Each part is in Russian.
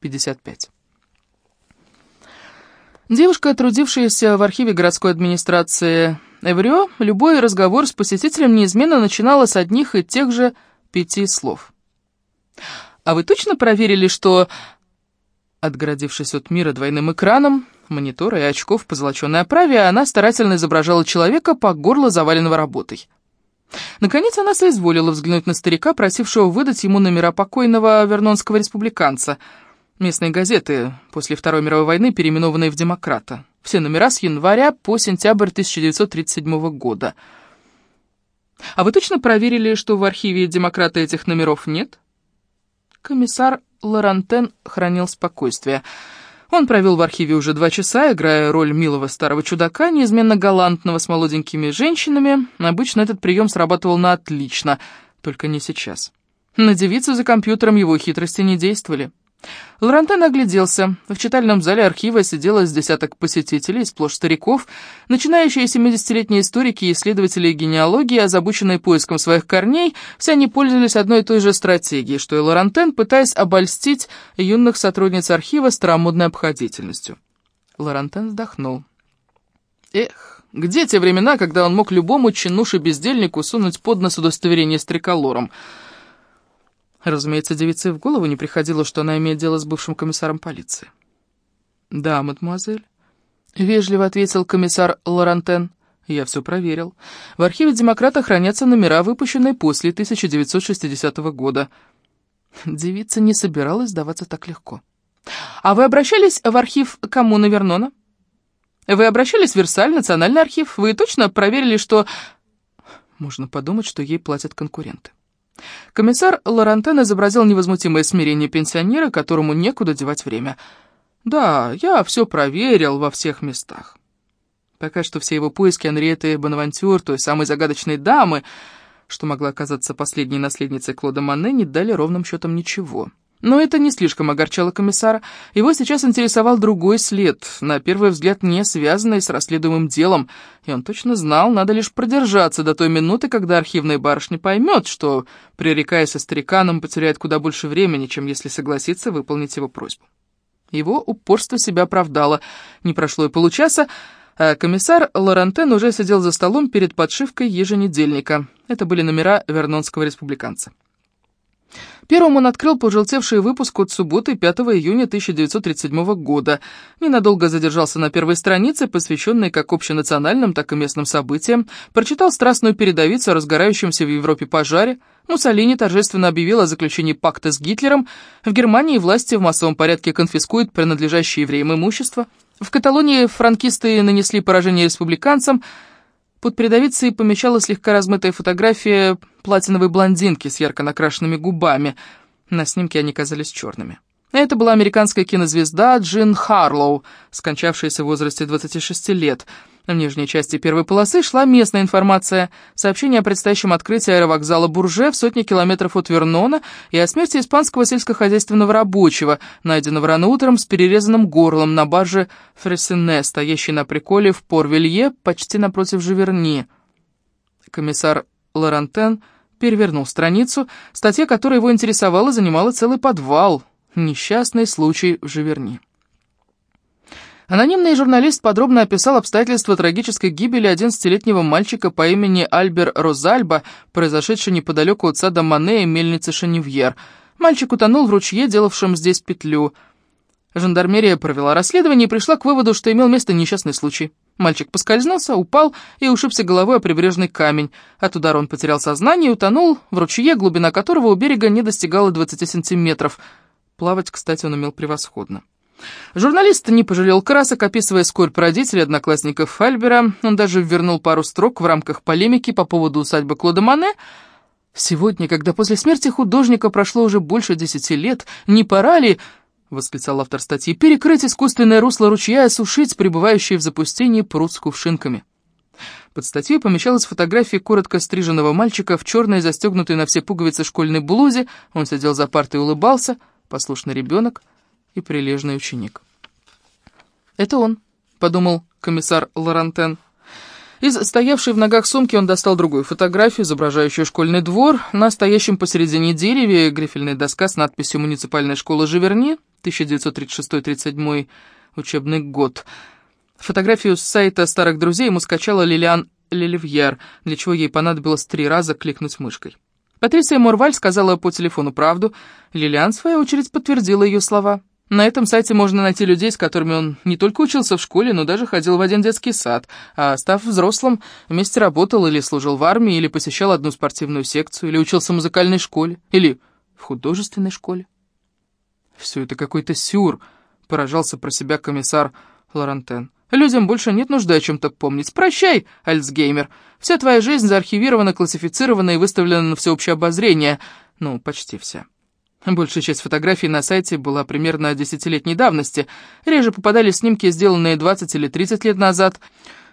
55. Девушка, трудившаяся в архиве городской администрации Эврё, любой разговор с посетителем неизменно начинала с одних и тех же пяти слов. «А вы точно проверили, что...» Отгородившись от мира двойным экраном, монитора и очков по золоченой оправе, она старательно изображала человека по горло заваленного работой. Наконец она соизволила взглянуть на старика, просившего выдать ему номера покойного вернонского республиканца. Местные газеты после Второй мировой войны, переименованные в «Демократа». Все номера с января по сентябрь 1937 года. «А вы точно проверили, что в архиве «Демократа» этих номеров нет?» Комиссар Лорантен хранил спокойствие. Он провел в архиве уже два часа, играя роль милого старого чудака, неизменно галантного с молоденькими женщинами. Обычно этот прием срабатывал на отлично, только не сейчас. На девицу за компьютером его хитрости не действовали. Лорантен огляделся. В читальном зале архива сидело с десяток посетителей, сплошь стариков, начинающие 70-летние историки и исследователи генеалогии, озабоченные поиском своих корней, все они пользовались одной и той же стратегией, что и Лорантен, пытаясь обольстить юных сотрудниц архива старомодной обходительностью. Лорантен вздохнул. Эх, где те времена, когда он мог любому чинуше-бездельнику сунуть под нос удостоверение с триколором — Разумеется, девице в голову не приходило, что она имеет дело с бывшим комиссаром полиции. «Да, мадемуазель», — вежливо ответил комиссар Лорантен. «Я все проверил. В архиве «Демократа» хранятся номера, выпущенные после 1960 года». Девица не собиралась сдаваться так легко. «А вы обращались в архив коммуны Вернона? Вы обращались в Версаль, Национальный архив? Вы точно проверили, что...» Можно подумать, что ей платят конкуренты. Комиссар Лорантен изобразил невозмутимое смирение пенсионера, которому некуда девать время. «Да, я все проверил во всех местах». Пока что все его поиски Анриеты Бонавантюр, той самой загадочной дамы, что могла оказаться последней наследницей Клода Мане, не дали ровным счетом ничего. Но это не слишком огорчало комиссара. Его сейчас интересовал другой след, на первый взгляд не связанный с расследуемым делом, и он точно знал, надо лишь продержаться до той минуты, когда архивная барышня поймет, что, пререкаясь со стариканом, потеряет куда больше времени, чем если согласится выполнить его просьбу. Его упорство себя оправдало. Не прошло и получаса, а комиссар Лорантен уже сидел за столом перед подшивкой еженедельника. Это были номера Вернонского республиканца. Первым он открыл пожелтевший выпуск от субботы 5 июня 1937 года. Ненадолго задержался на первой странице, посвященной как общенациональным, так и местным событиям, прочитал страстную передовицу о разгорающемся в Европе пожаре, Муссолини торжественно объявил о заключении пакта с Гитлером, в Германии власти в массовом порядке конфискуют принадлежащее евреям имущество, в Каталонии франкисты нанесли поражение республиканцам, под передовицей помещалась слегка размытая фотография платиновой блондинки с ярко накрашенными губами. На снимке они казались черными. Это была американская кинозвезда Джин Харлоу, скончавшаяся в возрасте 26 лет. В нижней части первой полосы шла местная информация, сообщение о предстоящем открытии аэровокзала Бурже в сотне километров от Вернона и о смерти испанского сельскохозяйственного рабочего, найденного рано утром с перерезанным горлом на барже Фрессене, стоящей на приколе в Порвелье, почти напротив Живерни. Комиссар Лорантен перевернул страницу, статья, которая его интересовала, занимала целый подвал. Несчастный случай в Живерни. Анонимный журналист подробно описал обстоятельства трагической гибели 11-летнего мальчика по имени Альбер Розальба, произошедшей неподалеку от сада Мане и мельницы Шеневьер. Мальчик утонул в ручье, делавшем здесь петлю. Жандармерия провела расследование и пришла к выводу, что имел место несчастный случай. Мальчик поскользнулся, упал и ушибся головой о прибрежный камень. От удара он потерял сознание и утонул в ручье, глубина которого у берега не достигала 20 сантиметров. Плавать, кстати, он умел превосходно. Журналист не пожалел красок, описывая скорбь родителей одноклассников Фальбера. Он даже вернул пару строк в рамках полемики по поводу усадьбы Клода Мане. «Сегодня, когда после смерти художника прошло уже больше десяти лет, не пора ли...» — восклицал автор статьи, — «перекрыть искусственное русло ручья и осушить пребывающие в запустении пруд с кувшинками». Под статьей помещалась фотография коротко стриженного мальчика в черной, застегнутой на все пуговицы школьной блузе. Он сидел за партой и улыбался, послушный ребенок и прилежный ученик. «Это он», — подумал комиссар Лорантен. Из стоявшей в ногах сумки он достал другую фотографию, изображающую школьный двор. На стоящем посередине дереве грифельная доска с надписью «Муниципальная школа Живерни». 1936-37 учебный год. Фотографию с сайта старых друзей ему скачала Лилиан Леливьер, для чего ей понадобилось три раза кликнуть мышкой. Патрисия Морваль сказала по телефону правду, Лилиан, в свою очередь, подтвердила ее слова. На этом сайте можно найти людей, с которыми он не только учился в школе, но даже ходил в один детский сад, а став взрослым, вместе работал или служил в армии, или посещал одну спортивную секцию, или учился в музыкальной школе, или в художественной школе. Все это какой-то сюр, поражался про себя комиссар Лорантен. Людям больше нет нужды о чем-то помнить. Прощай, Альцгеймер. Вся твоя жизнь заархивирована, классифицирована и выставлена на всеобщее обозрение. Ну, почти вся. Большая часть фотографий на сайте была примерно десятилетней давности. Реже попадали снимки, сделанные 20 или 30 лет назад.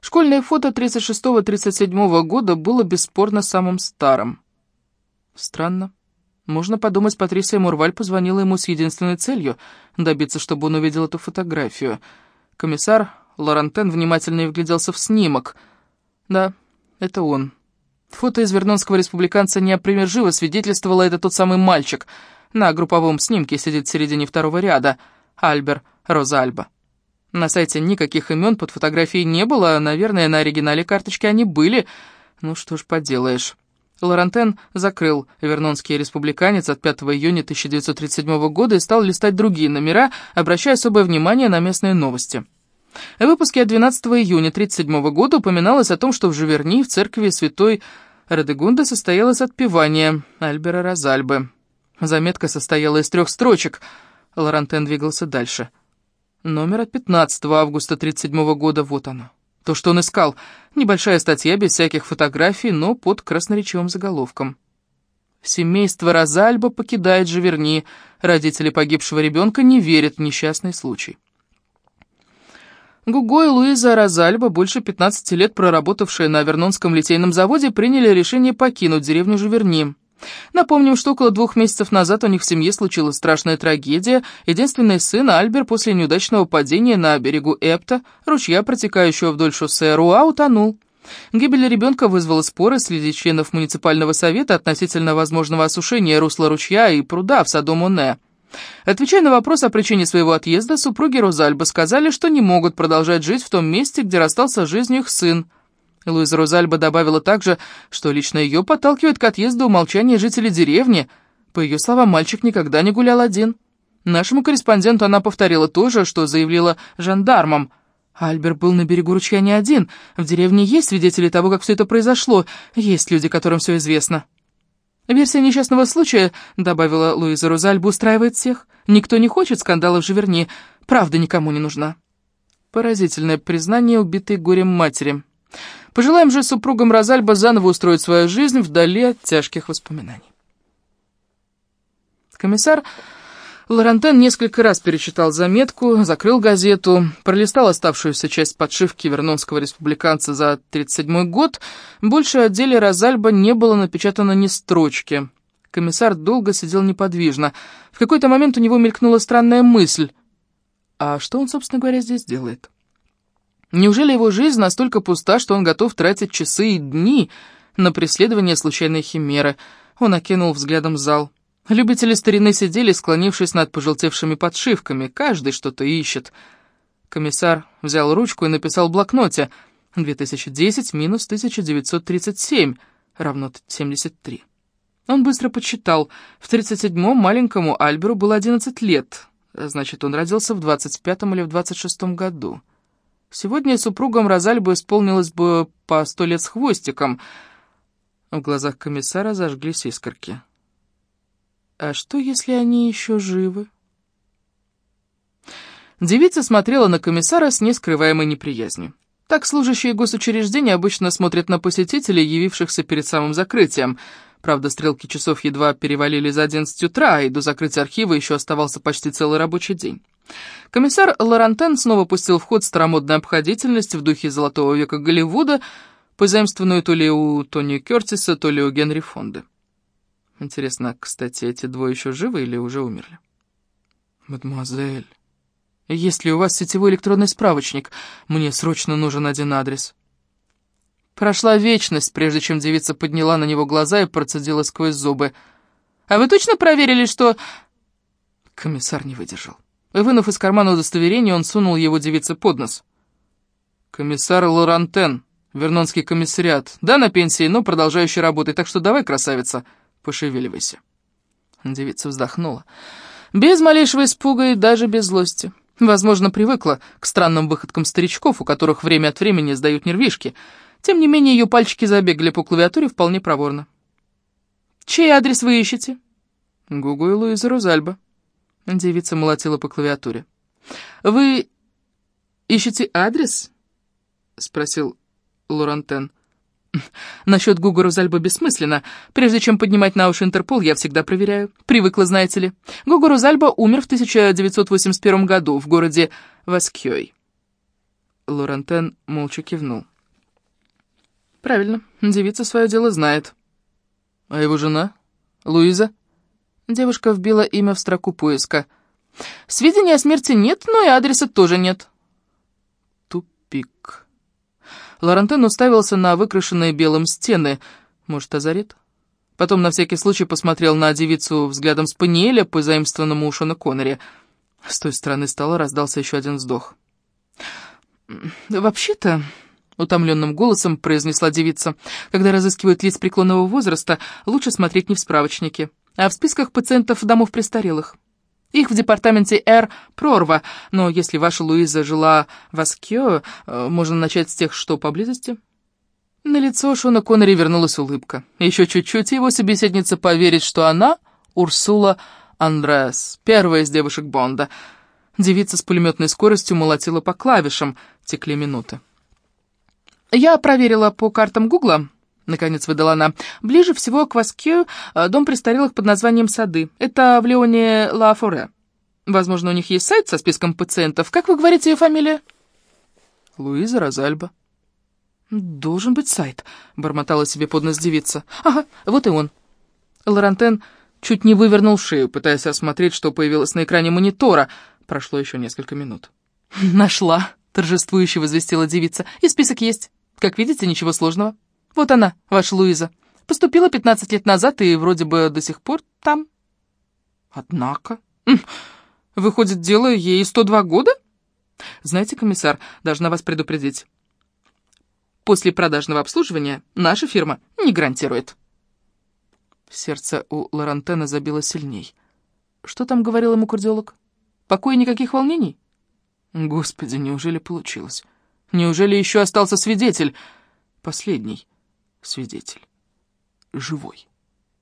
Школьное фото 36-37 года было бесспорно самым старым. Странно. Можно подумать, Патрисия Мурваль позвонила ему с единственной целью — добиться, чтобы он увидел эту фотографию. Комиссар Лорантен внимательно вгляделся в снимок. Да, это он. Фото из вернонского республиканца неопримерживо свидетельствовало, это тот самый мальчик. На групповом снимке сидит в середине второго ряда. Альбер Розальба. На сайте никаких имен под фотографией не было, наверное, на оригинале карточки они были. Ну что ж поделаешь. Лорантен закрыл «Вернонский республиканец» от 5 июня 1937 года и стал листать другие номера, обращая особое внимание на местные новости. В выпуске от 12 июня 1937 года упоминалось о том, что в Жуверни в церкви святой Радегунда состоялось отпевание Альбера Розальбы. Заметка состояла из трех строчек. Лорантен двигался дальше. Номер от 15 августа 1937 года, вот оно. То, что он искал. Небольшая статья, без всяких фотографий, но под красноречивым заголовком. Семейство Розальба покидает Живерни. Родители погибшего ребенка не верят в несчастный случай. Гуго и Луиза Розальба, больше 15 лет проработавшие на Вернонском литейном заводе, приняли решение покинуть деревню Жуверни. Напомним, что около двух месяцев назад у них в семье случилась страшная трагедия. Единственный сын, Альбер, после неудачного падения на берегу Эпта, ручья, протекающего вдоль шоссе Руа, утонул. Гибель ребенка вызвала споры среди членов муниципального совета относительно возможного осушения русла ручья и пруда в саду Моне. Отвечая на вопрос о причине своего отъезда, супруги Розальба сказали, что не могут продолжать жить в том месте, где расстался жизнью их сын. Луиза Розальба добавила также, что лично ее подталкивает к отъезду умолчания жителей деревни. По ее словам, мальчик никогда не гулял один. Нашему корреспонденту она повторила то же, что заявила жандармам. Альбер был на берегу ручья не один. В деревне есть свидетели того, как все это произошло. Есть люди, которым все известно. «Версия несчастного случая», — добавила Луиза Розальба, — устраивает всех. Никто не хочет скандалов же верни. Правда никому не нужна. Поразительное признание убитой горем матери. Пожелаем же супругам Розальба заново устроить свою жизнь вдали от тяжких воспоминаний. Комиссар Лорантен несколько раз перечитал заметку, закрыл газету, пролистал оставшуюся часть подшивки Вернонского республиканца за 1937 год. Больше о деле Розальба не было напечатано ни строчки. Комиссар долго сидел неподвижно. В какой-то момент у него мелькнула странная мысль. А что он, собственно говоря, здесь делает? Неужели его жизнь настолько пуста, что он готов тратить часы и дни на преследование случайной химеры? Он окинул взглядом зал. Любители старины сидели, склонившись над пожелтевшими подшивками. Каждый что-то ищет. Комиссар взял ручку и написал в блокноте 2010 минус 1937 равно 73. Он быстро подсчитал. В 37-м маленькому Альберу было 11 лет. Значит, он родился в 25-м или в 26-м году. Сегодня супругам Розальбу исполнилось бы по сто лет с хвостиком. В глазах комиссара зажглись искорки. А что, если они еще живы? Девица смотрела на комиссара с нескрываемой неприязнью. Так служащие госучреждения обычно смотрят на посетителей, явившихся перед самым закрытием. Правда, стрелки часов едва перевалили за 11 утра, и до закрытия архива еще оставался почти целый рабочий день. Комиссар Лорантен снова пустил в ход старомодную обходительность в духе золотого века Голливуда, позаимствованную то ли у Тони Кертиса, то ли у Генри Фонда. Интересно, кстати, эти двое еще живы или уже умерли? Мадемуазель, есть ли у вас сетевой электронный справочник? Мне срочно нужен один адрес. Прошла вечность, прежде чем девица подняла на него глаза и процедила сквозь зубы. «А вы точно проверили, что...» Комиссар не выдержал. Вынув из кармана удостоверение, он сунул его девице под нос. «Комиссар Лорантен, Вернонский комиссариат. Да, на пенсии, но продолжающий работать, так что давай, красавица, пошевеливайся». Девица вздохнула. Без малейшего испуга и даже без злости. Возможно, привыкла к странным выходкам старичков, у которых время от времени сдают нервишки. Тем не менее, ее пальчики забегали по клавиатуре вполне проворно. «Чей адрес вы ищете?» «Гугу и Луиза Розальба». Девица молотила по клавиатуре. «Вы ищете адрес?» — спросил Лорантен. «Насчет Гуга Розальба бессмысленно. Прежде чем поднимать на уши Интерпол, я всегда проверяю. Привыкла, знаете ли. Гуга Розальба умер в 1981 году в городе Васкьёй». Лорантен молча кивнул. «Правильно, девица свое дело знает». «А его жена? Луиза?» Девушка вбила имя в строку поиска. «Сведений о смерти нет, но и адреса тоже нет». Тупик. Лорантен уставился на выкрашенные белым стены. Может, озарит? Потом на всякий случай посмотрел на девицу взглядом спаниеля по заимствованному у Шона Коннери. С той стороны стола раздался еще один вздох. «Вообще-то...» — утомленным голосом произнесла девица. «Когда разыскивают лиц преклонного возраста, лучше смотреть не в справочнике, а в списках пациентов домов престарелых. Их в департаменте Р прорва, но если ваша Луиза жила в Аскё, э, можно начать с тех, что поблизости». На лицо Шона Коннери вернулась улыбка. Еще чуть-чуть, его собеседница поверит, что она Урсула Андреас, первая из девушек Бонда. Девица с пулеметной скоростью молотила по клавишам, текли минуты. «Я проверила по картам Гугла», — наконец выдала она. «Ближе всего к Васкею э, дом престарелых под названием «Сады». Это в Леоне Ла Форе. Возможно, у них есть сайт со списком пациентов. Как вы говорите ее фамилия?» «Луиза Розальба». «Должен быть сайт», — бормотала себе под нос девица. «Ага, вот и он». Лорантен чуть не вывернул шею, пытаясь осмотреть, что появилось на экране монитора. Прошло еще несколько минут. «Нашла», — торжествующе возвестила девица. «И список есть». Как видите, ничего сложного. Вот она, ваша Луиза. Поступила 15 лет назад и вроде бы до сих пор там. Однако... Выходит, дело ей 102 года? Знаете, комиссар, должна вас предупредить. После продажного обслуживания наша фирма не гарантирует. Сердце у Лорантена забило сильней. Что там говорил ему кардиолог? Покой никаких волнений? Господи, неужели получилось? Неужели еще остался свидетель? Последний свидетель. Живой.